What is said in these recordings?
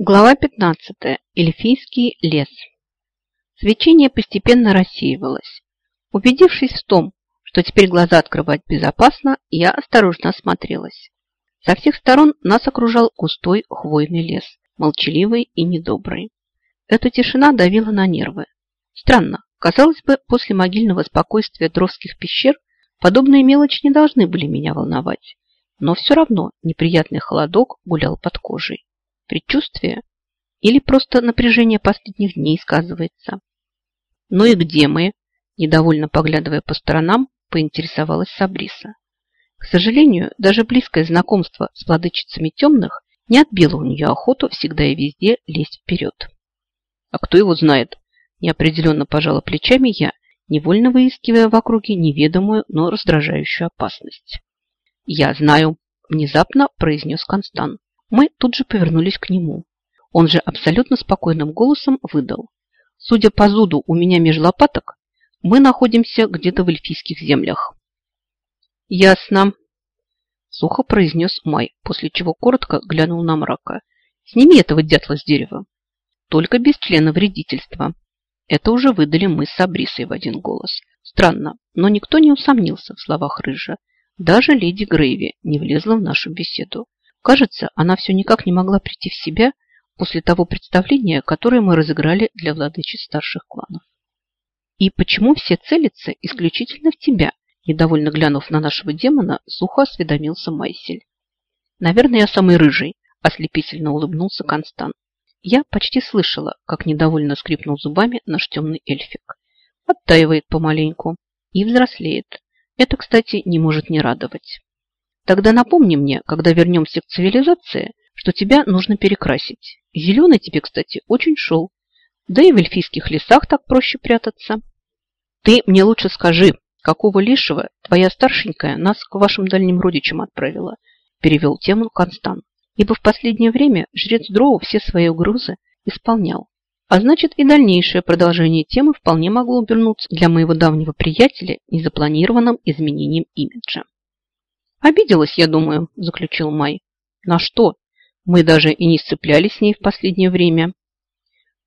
Глава 15. Эльфийский лес. Свечение постепенно рассеивалось. Убедившись в том, что теперь глаза открывать безопасно, я осторожно осмотрелась. Со всех сторон нас окружал густой хвойный лес, молчаливый и недобрый. Эта тишина давила на нервы. Странно, казалось бы, после могильного спокойствия Дровских пещер подобные мелочи не должны были меня волновать. Но все равно неприятный холодок гулял под кожей. Предчувствие? Или просто напряжение последних дней сказывается? Ну и где мы? Недовольно поглядывая по сторонам, поинтересовалась Сабриса. К сожалению, даже близкое знакомство с владычицами темных не отбило у нее охоту всегда и везде лезть вперед. А кто его знает? Неопределенно пожала плечами я, невольно выискивая в округе неведомую, но раздражающую опасность. «Я знаю», – внезапно произнес Констан. Мы тут же повернулись к нему. Он же абсолютно спокойным голосом выдал. Судя по зуду у меня меж лопаток, мы находимся где-то в эльфийских землях. Ясно. Сухо произнес Май, после чего коротко глянул на мрака. Сними этого дятла с дерева. Только без члена вредительства. Это уже выдали мы с Абрисой в один голос. Странно, но никто не усомнился в словах Рыжа. Даже леди Грейви не влезла в нашу беседу. Кажется, она все никак не могла прийти в себя после того представления, которое мы разыграли для владычиц старших кланов. «И почему все целятся исключительно в тебя?» Недовольно глянув на нашего демона, сухо осведомился Майсель. «Наверное, я самый рыжий», – ослепительно улыбнулся Констан. Я почти слышала, как недовольно скрипнул зубами наш темный эльфик. Оттаивает помаленьку и взрослеет. Это, кстати, не может не радовать. Тогда напомни мне, когда вернемся к цивилизации, что тебя нужно перекрасить. Зеленый тебе, кстати, очень шел. Да и в эльфийских лесах так проще прятаться. Ты мне лучше скажи, какого лишего твоя старшенькая нас к вашим дальним родичам отправила, перевел тему Констан. Ибо в последнее время жрец Дроу все свои угрозы исполнял. А значит, и дальнейшее продолжение темы вполне могло обернуться для моего давнего приятеля незапланированным изменением имиджа. «Обиделась, я думаю», – заключил Май. «На что? Мы даже и не сцеплялись с ней в последнее время».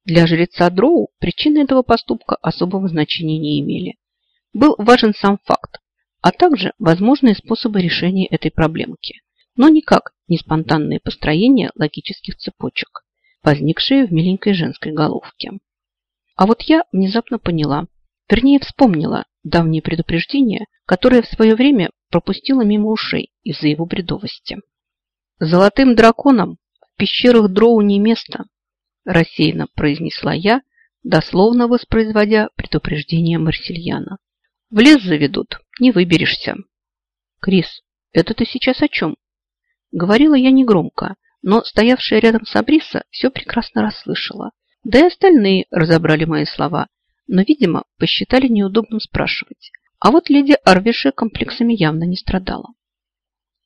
Для жреца Дроу причины этого поступка особого значения не имели. Был важен сам факт, а также возможные способы решения этой проблемки, но никак не спонтанные построения логических цепочек, возникшие в миленькой женской головке. А вот я внезапно поняла, вернее вспомнила давнее предупреждение, которое в свое время пропустила мимо ушей из-за его бредовости. «Золотым драконам в пещерах дроу не место», рассеянно произнесла я, дословно воспроизводя предупреждение Марсельяна. «В лес заведут, не выберешься». «Крис, это ты сейчас о чем?» Говорила я негромко, но стоявшая рядом Сабриса все прекрасно расслышала. Да и остальные разобрали мои слова, но, видимо, посчитали неудобным спрашивать. А вот леди Арвише комплексами явно не страдала.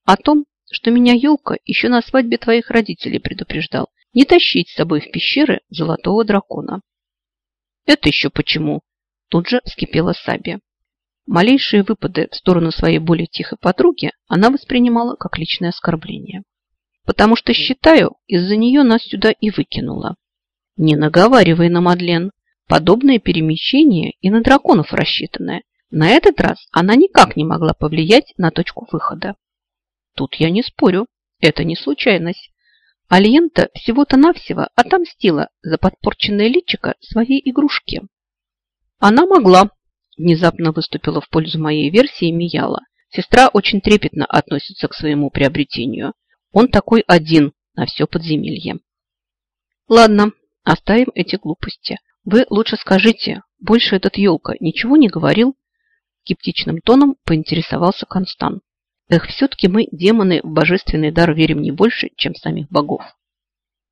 О том, что меня елка еще на свадьбе твоих родителей предупреждал не тащить с собой в пещеры золотого дракона. Это еще почему? Тут же вскипела Саби. Малейшие выпады в сторону своей более тихой подруги она воспринимала как личное оскорбление. Потому что, считаю, из-за нее нас сюда и выкинула. Не наговаривай на Мадлен. Подобное перемещение и на драконов рассчитанное – на этот раз она никак не могла повлиять на точку выхода. Тут я не спорю, это не случайность. Альента всего-то навсего отомстила за подпорченное личико своей игрушки. Она могла, внезапно выступила в пользу моей версии Мияла. Сестра очень трепетно относится к своему приобретению. Он такой один на все подземелье. Ладно, оставим эти глупости. Вы лучше скажите, больше этот елка ничего не говорил скептичным тоном поинтересовался Констан. Эх, все-таки мы, демоны, в божественный дар верим не больше, чем самих богов.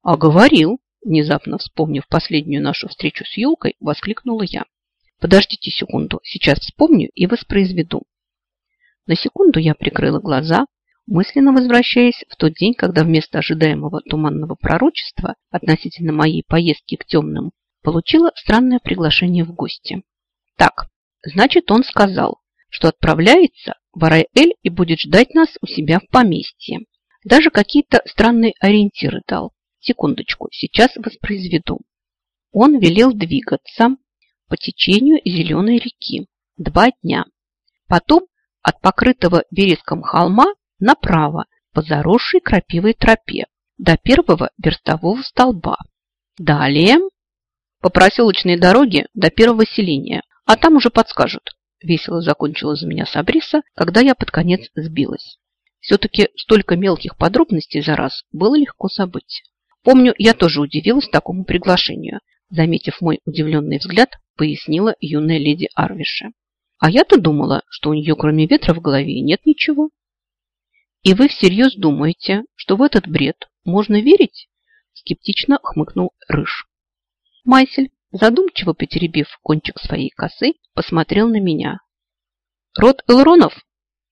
А говорил, внезапно вспомнив последнюю нашу встречу с елкой, воскликнула я. Подождите секунду, сейчас вспомню и воспроизведу. На секунду я прикрыла глаза, мысленно возвращаясь в тот день, когда вместо ожидаемого туманного пророчества относительно моей поездки к темным получила странное приглашение в гости. Так, Значит, он сказал, что отправляется в Арай-Эль и будет ждать нас у себя в поместье. Даже какие-то странные ориентиры дал. Секундочку, сейчас воспроизведу. Он велел двигаться по течению Зеленой реки два дня. Потом от покрытого вереском холма направо по заросшей крапивой тропе до первого верстового столба. Далее по проселочной дороге до первого селения, а там уже подскажут. Весело закончила за меня Сабриса, когда я под конец сбилась. Все-таки столько мелких подробностей за раз было легко забыть. Помню, я тоже удивилась такому приглашению. Заметив мой удивленный взгляд, пояснила юная леди Арвиша. А я-то думала, что у нее кроме ветра в голове нет ничего. И вы всерьез думаете, что в этот бред можно верить? Скептично хмыкнул Рыж. Майсель, задумчиво потеребив кончик своей косы, посмотрел на меня. «Род Элронов?»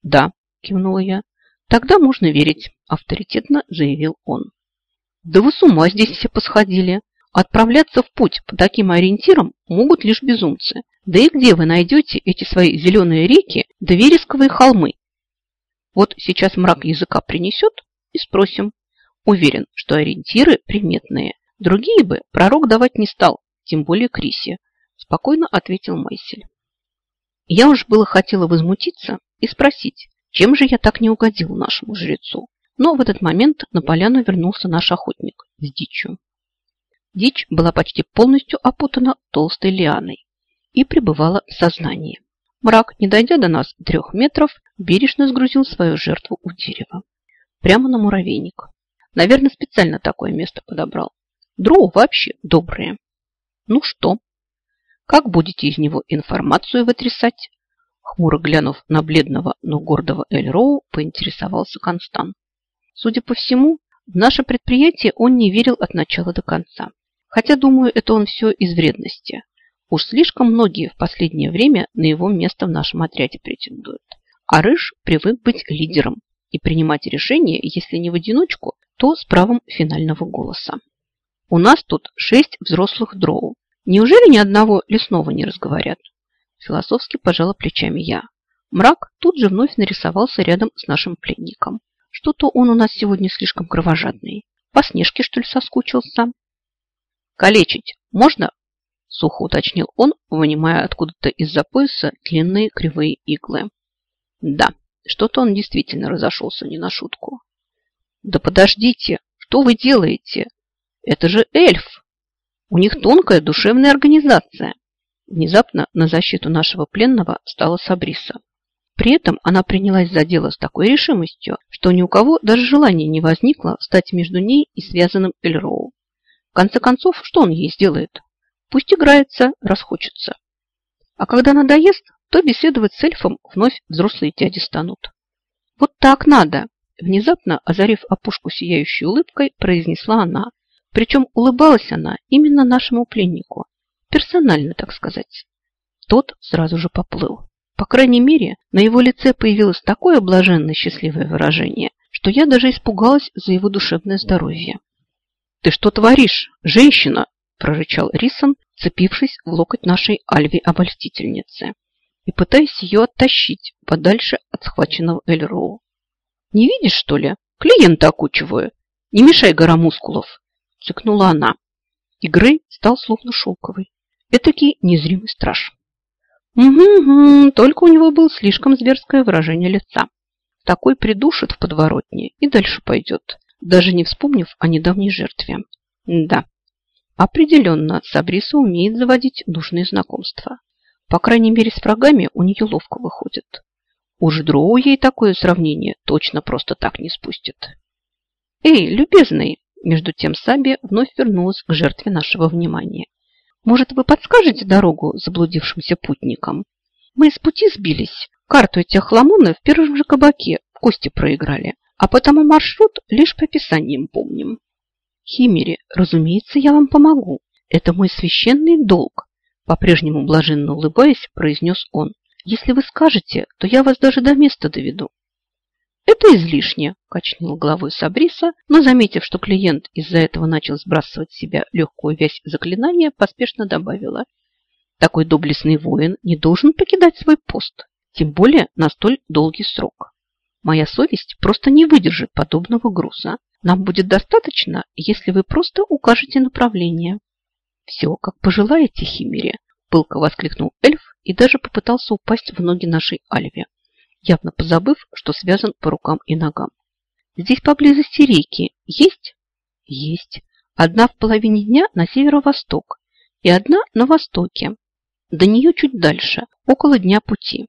«Да», – кивнула я. «Тогда можно верить», – авторитетно заявил он. «Да вы с ума здесь все посходили. Отправляться в путь по таким ориентирам могут лишь безумцы. Да и где вы найдете эти свои зеленые реки да вересковые холмы? Вот сейчас мрак языка принесет и спросим. Уверен, что ориентиры приметные. Другие бы пророк давать не стал, тем более Крисе, спокойно ответил Майсель. Я уж было хотела возмутиться и спросить, чем же я так не угодил нашему жрецу. Но в этот момент на поляну вернулся наш охотник с дичью. Дичь была почти полностью опутана толстой лианой и пребывала в сознании. Мрак, не дойдя до нас трех метров, бережно сгрузил свою жертву у дерева. Прямо на муравейник. Наверное, специально такое место подобрал. Дроу вообще добрые. Ну что? Как будете из него информацию вытрясать? Хмуро глянув на бледного, но гордого Эльроу, поинтересовался Констан. Судя по всему, в наше предприятие он не верил от начала до конца. Хотя, думаю, это он все из вредности. Уж слишком многие в последнее время на его место в нашем отряде претендуют. А Рыж привык быть лидером и принимать решения, если не в одиночку, то с правом финального голоса. У нас тут шесть взрослых дроу. Неужели ни одного лесного не разговорят? Философски пожала плечами я. Мрак тут же вновь нарисовался рядом с нашим пленником. Что-то он у нас сегодня слишком кровожадный. По снежке, что ли, соскучился? Калечить можно? Сухо уточнил он, вынимая откуда-то из-за пояса длинные кривые иглы. Да, что-то он действительно разошелся не на шутку. Да подождите, что вы делаете? Это же эльф. У них тонкая душевная организация. Внезапно на защиту нашего пленного стала Сабриса. При этом она принялась за дело с такой решимостью, что ни у кого даже желания не возникло стать между ней и связанным Эльроу. В конце концов, что он ей сделает? Пусть играется, расхочется. А когда надоест, то беседовать с эльфом вновь взрослые дяди станут. Вот так надо, внезапно озарив опушку сияющей улыбкой, произнесла она, причем улыбалась она именно нашему пленнику. Персонально, так сказать. Тот сразу же поплыл. По крайней мере, на его лице появилось такое блаженно счастливое выражение, что я даже испугалась за его душевное здоровье. «Ты что творишь, женщина?» – прорычал Рисон, цепившись в локоть нашей Альви-обольстительницы и пытаясь ее оттащить подальше от схваченного Эльроу. «Не видишь, что ли? Клиента окучиваю. Не мешай гора мускулов!» Цыкнула она. И Грей стал словно шелковый. Этакий незримый страж. Угу, только у него было слишком зверское выражение лица. Такой придушит в подворотне и дальше пойдет, даже не вспомнив о недавней жертве. Да, определенно Сабриса умеет заводить нужные знакомства. По крайней мере, с врагами у нее ловко выходит. Уж Дроу ей такое сравнение точно просто так не спустит. «Эй, любезный!» Между тем Саби вновь вернулась к жертве нашего внимания. «Может, вы подскажете дорогу заблудившимся путникам? Мы с пути сбились. Карту этих ламонов в первом же кабаке в кости проиграли, а потому маршрут лишь по описаниям помним». «Химери, разумеется, я вам помогу. Это мой священный долг», по-прежнему блаженно улыбаясь, произнес он. «Если вы скажете, то я вас даже до места доведу». «Это излишне», – качнул головой Сабриса, но, заметив, что клиент из-за этого начал сбрасывать с себя легкую вязь заклинания, поспешно добавила. «Такой доблестный воин не должен покидать свой пост, тем более на столь долгий срок. Моя совесть просто не выдержит подобного груза. Нам будет достаточно, если вы просто укажете направление. Все, как пожелаете, Химере, пылко воскликнул эльф и даже попытался упасть в ноги нашей Альве, явно позабыв, что связан по рукам и ногам. Здесь поблизости реки есть? Есть. Одна в половине дня на северо-восток и одна на востоке. До нее чуть дальше, около дня пути.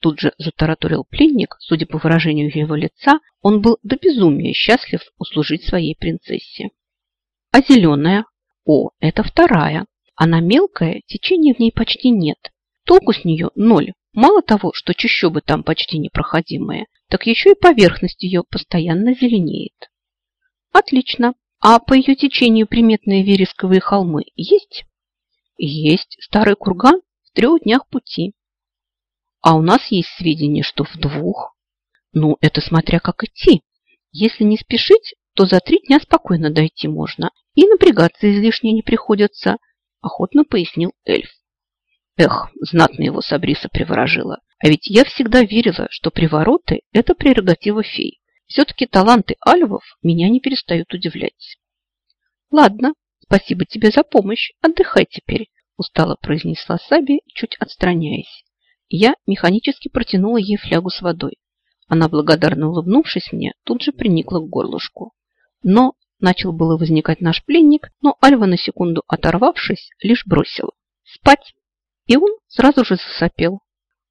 Тут же затараторил пленник, судя по выражению его лица, он был до безумия счастлив услужить своей принцессе. А зеленая? О, это вторая. Она мелкая, течения в ней почти нет. Толку с нее ноль. Мало того, что чащобы там почти непроходимые, так еще и поверхность ее постоянно зеленеет. Отлично. А по ее течению приметные вересковые холмы есть? Есть старый курган в трех днях пути. А у нас есть сведения, что в двух. Ну, это смотря как идти. Если не спешить, то за три дня спокойно дойти можно. И напрягаться излишне не приходится, охотно пояснил эльф. Эх, знатно его Сабриса приворожила. А ведь я всегда верила, что привороты – это прерогатива фей. Все-таки таланты альвов меня не перестают удивлять. Ладно, спасибо тебе за помощь. Отдыхай теперь, устало произнесла Саби, чуть отстраняясь. Я механически протянула ей флягу с водой. Она, благодарно улыбнувшись мне, тут же приникла к горлышку. Но начал было возникать наш пленник, но Альва на секунду оторвавшись, лишь бросила. Спать! И он сразу же засопел.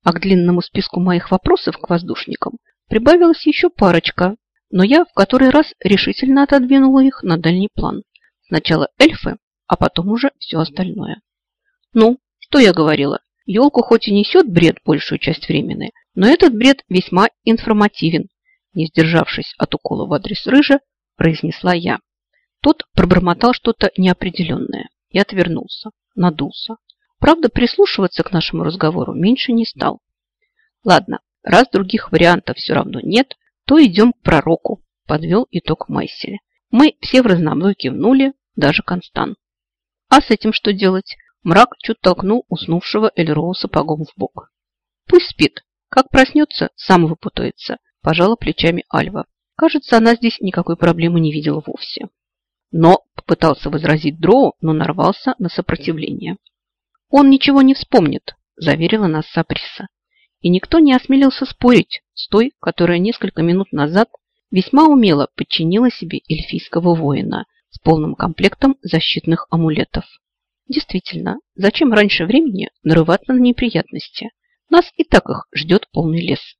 А к длинному списку моих вопросов к воздушникам прибавилась еще парочка, но я в который раз решительно отодвинула их на дальний план. Сначала эльфы, а потом уже все остальное. Ну, что я говорила? Елку хоть и несет бред большую часть времени, но этот бред весьма информативен. Не сдержавшись от укола в адрес рыжа, произнесла я. Тот пробормотал что-то неопределенное и отвернулся, надулся. Правда, прислушиваться к нашему разговору меньше не стал. Ладно, раз других вариантов все равно нет, то идем к пророку, подвел итог Майсель. Мы все в разнобой кивнули, даже Констан. А с этим что делать? Мрак чуть толкнул уснувшего Эльроу сапогом в бок. Пусть спит. Как проснется, сам выпутается. Пожала плечами Альва. Кажется, она здесь никакой проблемы не видела вовсе. Но попытался возразить Дроу, но нарвался на сопротивление. «Он ничего не вспомнит», – заверила нас Саприса. И никто не осмелился спорить с той, которая несколько минут назад весьма умело подчинила себе эльфийского воина с полным комплектом защитных амулетов. Действительно, зачем раньше времени нарываться на неприятности? Нас и так их ждет полный лес.